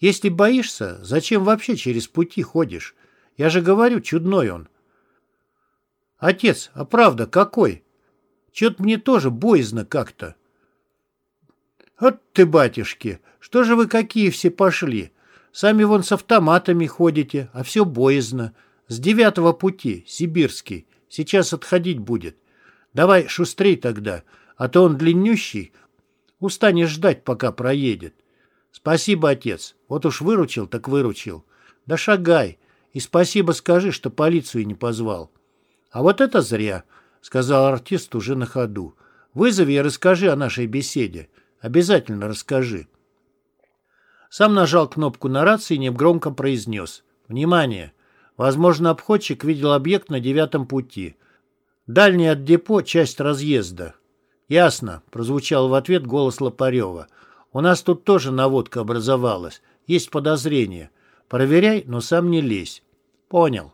Если боишься, зачем вообще через пути ходишь? Я же говорю, чудной он. Отец, а правда какой? Чё-то мне тоже боязно как-то. «Вот ты, батюшки, что же вы какие все пошли? Сами вон с автоматами ходите, а все боязно», — С девятого пути, сибирский. Сейчас отходить будет. Давай шустрей тогда, а то он длиннющий. Устанешь ждать, пока проедет. Спасибо, отец. Вот уж выручил, так выручил. Да шагай. И спасибо скажи, что полицию не позвал. А вот это зря, сказал артист уже на ходу. Вызови и расскажи о нашей беседе. Обязательно расскажи. Сам нажал кнопку на рации и негромко произнес. «Внимание! Возможно, обходчик видел объект на девятом пути. Дальний от депо — часть разъезда». «Ясно», — прозвучал в ответ голос Лопарева. «У нас тут тоже наводка образовалась. Есть подозрение. Проверяй, но сам не лезь». «Понял».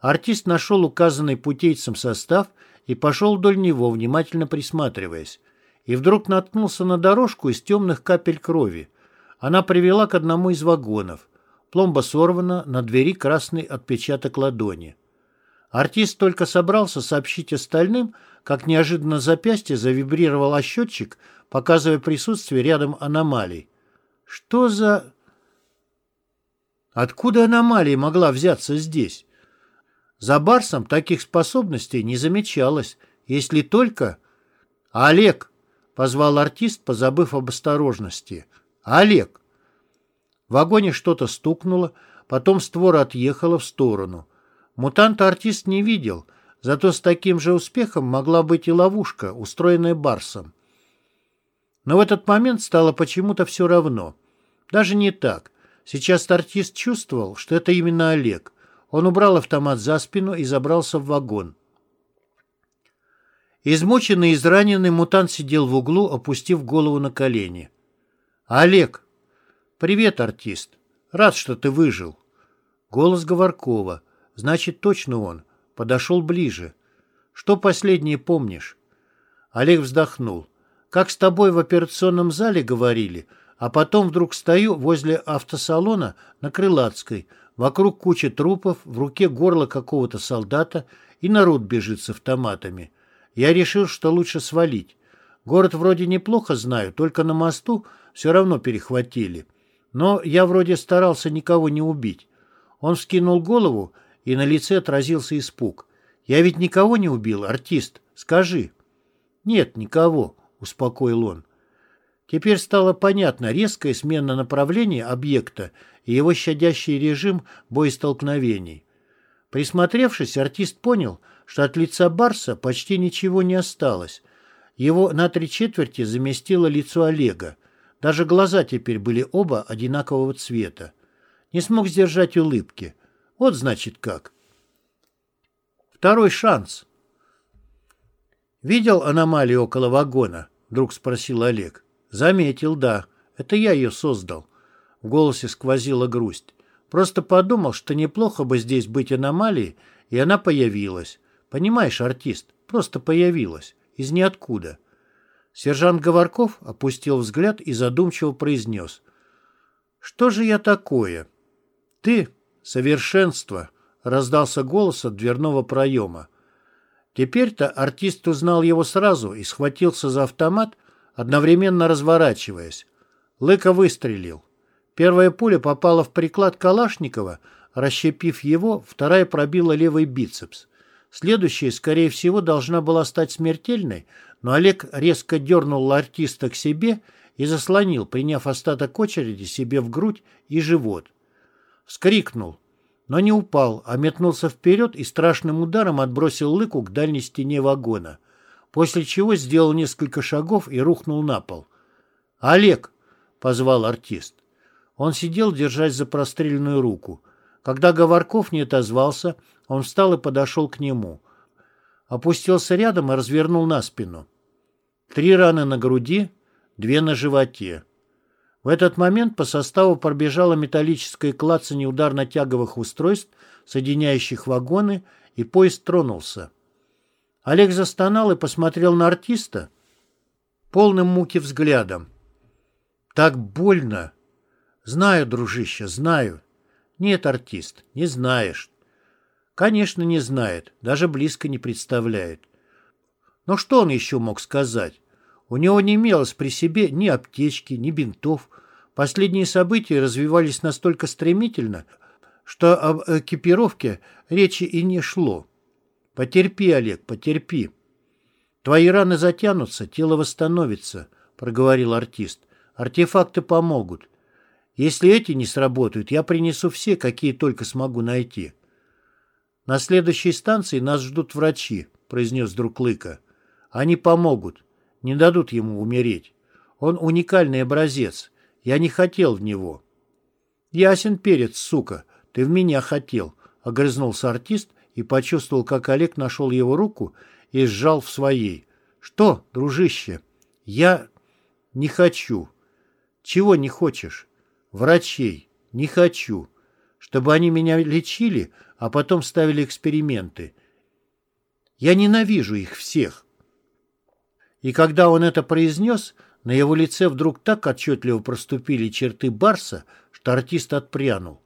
Артист нашел указанный путейцем состав и пошел вдоль него, внимательно присматриваясь. И вдруг наткнулся на дорожку из темных капель крови. Она привела к одному из вагонов. Пломба сорвана, на двери красный отпечаток ладони. Артист только собрался сообщить остальным, как неожиданно запястье завибрировал счетчик, показывая присутствие рядом аномалий. Что за... Откуда аномалия могла взяться здесь? За Барсом таких способностей не замечалось, если только... «Олег!» — позвал артист, позабыв об осторожности. «Олег!» В вагоне что-то стукнуло, потом створа отъехала в сторону. Мутанта артист не видел, зато с таким же успехом могла быть и ловушка, устроенная Барсом. Но в этот момент стало почему-то все равно. Даже не так. Сейчас артист чувствовал, что это именно Олег. Он убрал автомат за спину и забрался в вагон. Измученный и израненный мутант сидел в углу, опустив голову на колени. «Олег!» «Привет, артист! Рад, что ты выжил!» Голос Говоркова. Значит, точно он. Подошел ближе. «Что последнее помнишь?» Олег вздохнул. «Как с тобой в операционном зале говорили, а потом вдруг стою возле автосалона на Крылатской, вокруг куча трупов, в руке горло какого-то солдата, и народ бежит с автоматами. Я решил, что лучше свалить. Город вроде неплохо знаю, только на мосту все равно перехватили. Но я вроде старался никого не убить. Он вскинул голову, и на лице отразился испуг. «Я ведь никого не убил, артист. Скажи». «Нет, никого», — успокоил он. Теперь стало понятно резкая смена направления объекта и его щадящий режим боестолкновений. Присмотревшись, артист понял, что от лица Барса почти ничего не осталось. Его на три четверти заместило лицо Олега. Даже глаза теперь были оба одинакового цвета. Не смог сдержать улыбки. Вот значит как. Второй шанс. «Видел аномалию около вагона?» — вдруг спросил Олег. Заметил, да. Это я ее создал. В голосе сквозила грусть. Просто подумал, что неплохо бы здесь быть аномалией, и она появилась. Понимаешь, артист, просто появилась. Из ниоткуда. Сержант Говорков опустил взгляд и задумчиво произнес. «Что же я такое?» «Ты — совершенство», — раздался голос от дверного проема. Теперь-то артист узнал его сразу и схватился за автомат, одновременно разворачиваясь. Лыка выстрелил. Первая пуля попала в приклад Калашникова, расщепив его, вторая пробила левый бицепс. Следующая, скорее всего, должна была стать смертельной, но Олег резко дернул артиста к себе и заслонил, приняв остаток очереди себе в грудь и живот. Вскрикнул, но не упал, а метнулся вперед и страшным ударом отбросил лыку к дальней стене вагона после чего сделал несколько шагов и рухнул на пол. «Олег!» — позвал артист. Он сидел, держась за простреленную руку. Когда Говорков не отозвался, он встал и подошел к нему. Опустился рядом и развернул на спину. Три раны на груди, две на животе. В этот момент по составу пробежала металлическая клацанье ударно-тяговых устройств, соединяющих вагоны, и поезд тронулся. Олег застонал и посмотрел на артиста полным муки взглядом. «Так больно!» «Знаю, дружище, знаю». «Нет, артист, не знаешь». «Конечно, не знает, даже близко не представляет». Но что он еще мог сказать? У него не имелось при себе ни аптечки, ни бинтов. Последние события развивались настолько стремительно, что об экипировке речи и не шло. Потерпи, Олег, потерпи. Твои раны затянутся, тело восстановится, проговорил артист. Артефакты помогут. Если эти не сработают, я принесу все, какие только смогу найти. На следующей станции нас ждут врачи, произнес друг Лыка. Они помогут, не дадут ему умереть. Он уникальный образец. Я не хотел в него. Ясен перец, сука, ты в меня хотел, огрызнулся артист и почувствовал, как Олег нашел его руку и сжал в своей. Что, дружище, я не хочу. Чего не хочешь? Врачей. Не хочу. Чтобы они меня лечили, а потом ставили эксперименты. Я ненавижу их всех. И когда он это произнес, на его лице вдруг так отчетливо проступили черты Барса, что артист отпрянул.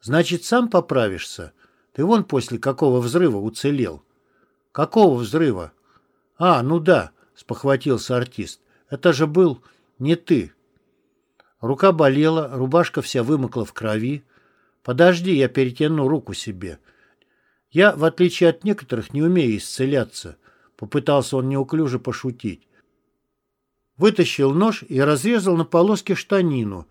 «Значит, сам поправишься? Ты вон после какого взрыва уцелел?» «Какого взрыва?» «А, ну да», — спохватился артист. «Это же был не ты». Рука болела, рубашка вся вымокла в крови. «Подожди, я перетяну руку себе». «Я, в отличие от некоторых, не умею исцеляться», — попытался он неуклюже пошутить. Вытащил нож и разрезал на полоски штанину,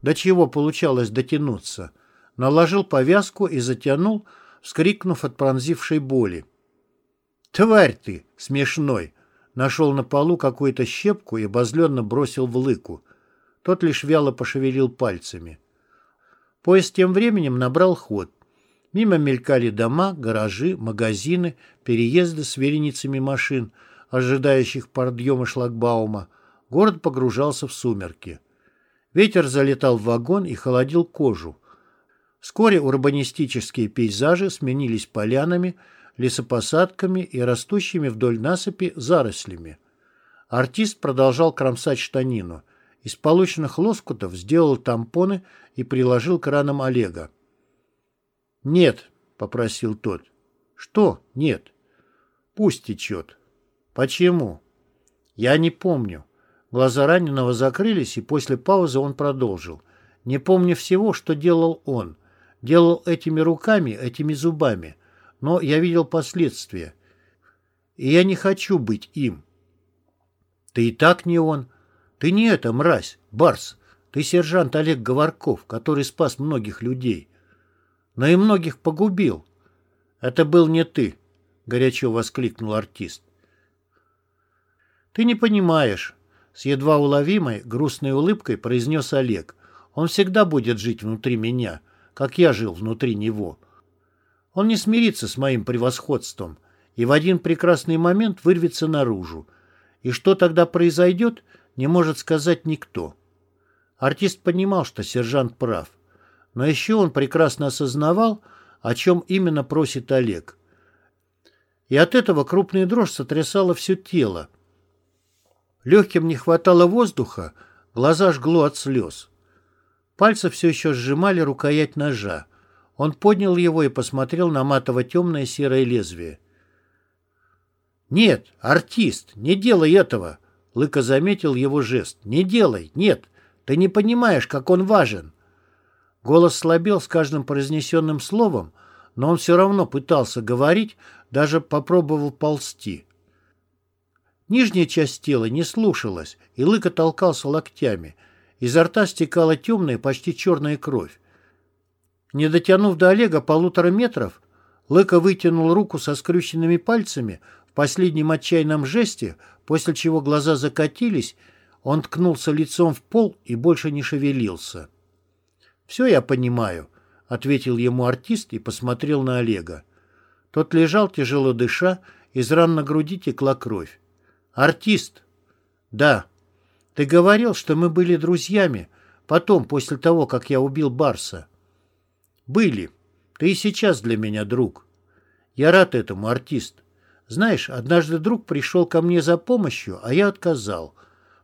до чего получалось дотянуться. Наложил повязку и затянул, вскрикнув от пронзившей боли. «Тварь ты, смешной!» Нашел на полу какую-то щепку и обозленно бросил в лыку. Тот лишь вяло пошевелил пальцами. Поезд тем временем набрал ход. Мимо мелькали дома, гаражи, магазины, переезды с вереницами машин, ожидающих подъема шлагбаума. Город погружался в сумерки. Ветер залетал в вагон и холодил кожу. Вскоре урбанистические пейзажи сменились полянами, лесопосадками и растущими вдоль насыпи зарослями. Артист продолжал кромсать штанину. Из полученных лоскутов сделал тампоны и приложил к ранам Олега. «Нет», — попросил тот. «Что? Нет». «Пусть течет». «Почему?» «Я не помню». Глаза раненого закрылись, и после паузы он продолжил. «Не помню всего, что делал он. Делал этими руками, этими зубами. Но я видел последствия. И я не хочу быть им». «Ты и так не он. Ты не это, мразь, Барс. Ты сержант Олег Говорков, который спас многих людей. Но и многих погубил. Это был не ты», — горячо воскликнул артист. «Ты не понимаешь». С едва уловимой, грустной улыбкой произнес Олег. «Он всегда будет жить внутри меня, как я жил внутри него. Он не смирится с моим превосходством и в один прекрасный момент вырвется наружу. И что тогда произойдет, не может сказать никто». Артист понимал, что сержант прав. Но еще он прекрасно осознавал, о чем именно просит Олег. И от этого крупная дрожь сотрясала все тело, Легким не хватало воздуха, глаза жгло от слез. Пальцы все еще сжимали рукоять ножа. Он поднял его и посмотрел на матово-темное серое лезвие. «Нет, артист, не делай этого!» Лыка заметил его жест. «Не делай! Нет! Ты не понимаешь, как он важен!» Голос слабел с каждым произнесенным словом, но он все равно пытался говорить, даже попробовал ползти. Нижняя часть тела не слушалась, и Лыка толкался локтями. Изо рта стекала темная, почти черная кровь. Не дотянув до Олега полутора метров, Лыка вытянул руку со скрюченными пальцами в последнем отчаянном жесте, после чего глаза закатились, он ткнулся лицом в пол и больше не шевелился. «Все я понимаю», — ответил ему артист и посмотрел на Олега. Тот лежал, тяжело дыша, из ран на груди текла кровь. Артист? Да. Ты говорил, что мы были друзьями, потом, после того, как я убил Барса. Были. Ты и сейчас для меня друг. Я рад этому, артист. Знаешь, однажды друг пришел ко мне за помощью, а я отказал.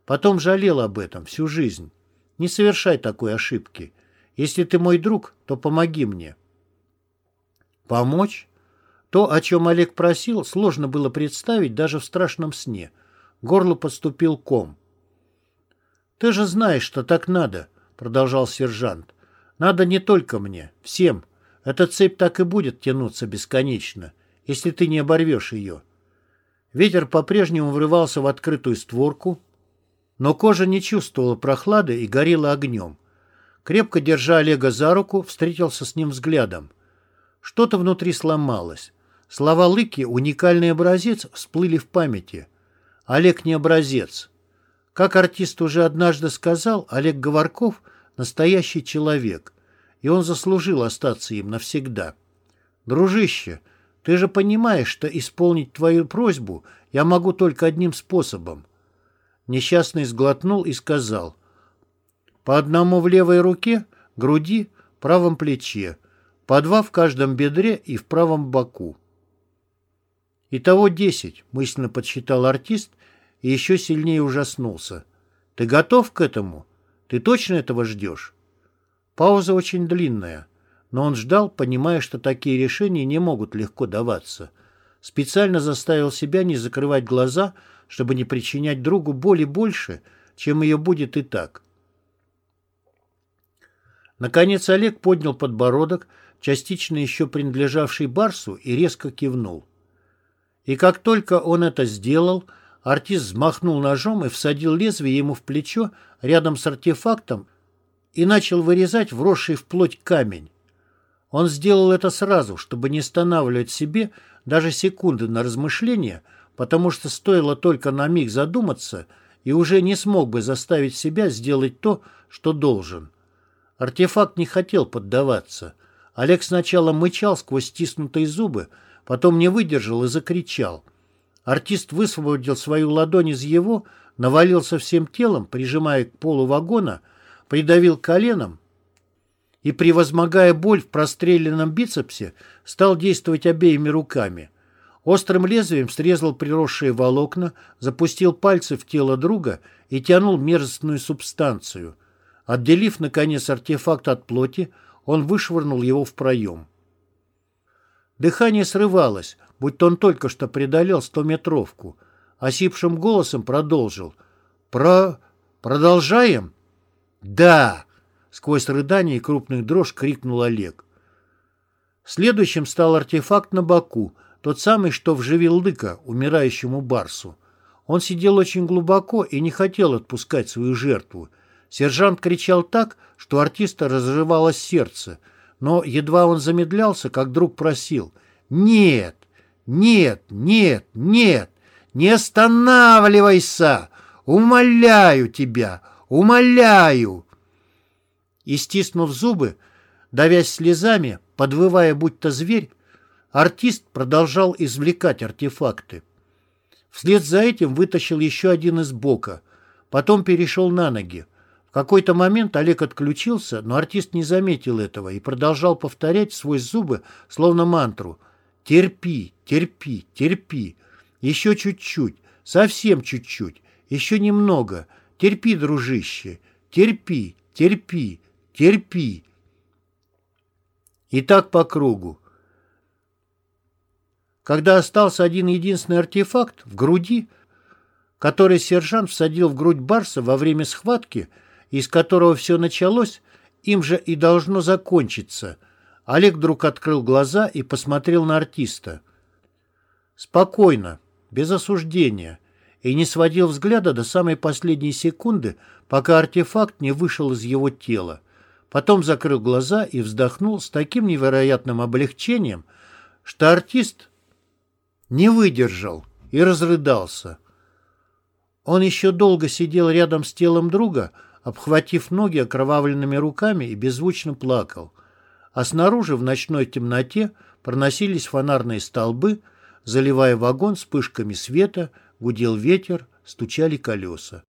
Потом жалел об этом всю жизнь. Не совершай такой ошибки. Если ты мой друг, то помоги мне. Помочь? То, о чем Олег просил, сложно было представить даже в страшном сне. Горло подступил ком. «Ты же знаешь, что так надо», — продолжал сержант. Надо не только мне, всем. Эта цепь так и будет тянуться бесконечно, если ты не оборвешь ее. Ветер по-прежнему врывался в открытую створку, но кожа не чувствовала прохлады и горела огнем. Крепко держа Олега за руку, встретился с ним взглядом. Что-то внутри сломалось. Слова Лыки, уникальный образец, всплыли в памяти. Олег не образец. Как артист уже однажды сказал, Олег Говорков – настоящий человек, и он заслужил остаться им навсегда. Дружище, ты же понимаешь, что исполнить твою просьбу я могу только одним способом. Несчастный сглотнул и сказал. По одному в левой руке, груди, правом плече, по два в каждом бедре и в правом боку. «Итого десять», — мысленно подсчитал артист и еще сильнее ужаснулся. «Ты готов к этому? Ты точно этого ждешь?» Пауза очень длинная, но он ждал, понимая, что такие решения не могут легко даваться. Специально заставил себя не закрывать глаза, чтобы не причинять другу боли больше, чем ее будет и так. Наконец Олег поднял подбородок, частично еще принадлежавший Барсу, и резко кивнул. И как только он это сделал, артист взмахнул ножом и всадил лезвие ему в плечо рядом с артефактом и начал вырезать вросший в плоть камень. Он сделал это сразу, чтобы не останавливать себе даже секунды на размышления, потому что стоило только на миг задуматься и уже не смог бы заставить себя сделать то, что должен. Артефакт не хотел поддаваться. Олег сначала мычал сквозь стиснутые зубы, потом не выдержал и закричал. Артист высвободил свою ладонь из его, навалился всем телом, прижимая к полу вагона, придавил коленом и, превозмогая боль в простреленном бицепсе, стал действовать обеими руками. Острым лезвием срезал приросшие волокна, запустил пальцы в тело друга и тянул мерзостную субстанцию — Отделив, наконец, артефакт от плоти, он вышвырнул его в проем. Дыхание срывалось, будто он только что преодолел стометровку. Осипшим голосом продолжил. «Про... продолжаем?» «Да!» — сквозь рыдание и крупных дрожь крикнул Олег. Следующим стал артефакт на боку, тот самый, что вживил лыка умирающему барсу. Он сидел очень глубоко и не хотел отпускать свою жертву, Сержант кричал так, что артиста разрывалось сердце, но едва он замедлялся, как друг просил «Нет, нет, нет, нет, не останавливайся! Умоляю тебя, умоляю!» И, стиснув зубы, давясь слезами, подвывая будто зверь, артист продолжал извлекать артефакты. Вслед за этим вытащил еще один из бока, потом перешел на ноги. В какой-то момент Олег отключился, но артист не заметил этого и продолжал повторять сквозь зубы, словно мантру. «Терпи, терпи, терпи. Еще чуть-чуть, совсем чуть-чуть, еще немного. Терпи, дружище, терпи, терпи, терпи». И так по кругу. Когда остался один единственный артефакт в груди, который сержант всадил в грудь Барса во время схватки, из которого все началось, им же и должно закончиться. Олег вдруг открыл глаза и посмотрел на артиста. Спокойно, без осуждения, и не сводил взгляда до самой последней секунды, пока артефакт не вышел из его тела. Потом закрыл глаза и вздохнул с таким невероятным облегчением, что артист не выдержал и разрыдался. Он еще долго сидел рядом с телом друга, обхватив ноги окровавленными руками и беззвучно плакал. А снаружи в ночной темноте проносились фонарные столбы, заливая вагон вспышками света, гудел ветер, стучали колеса.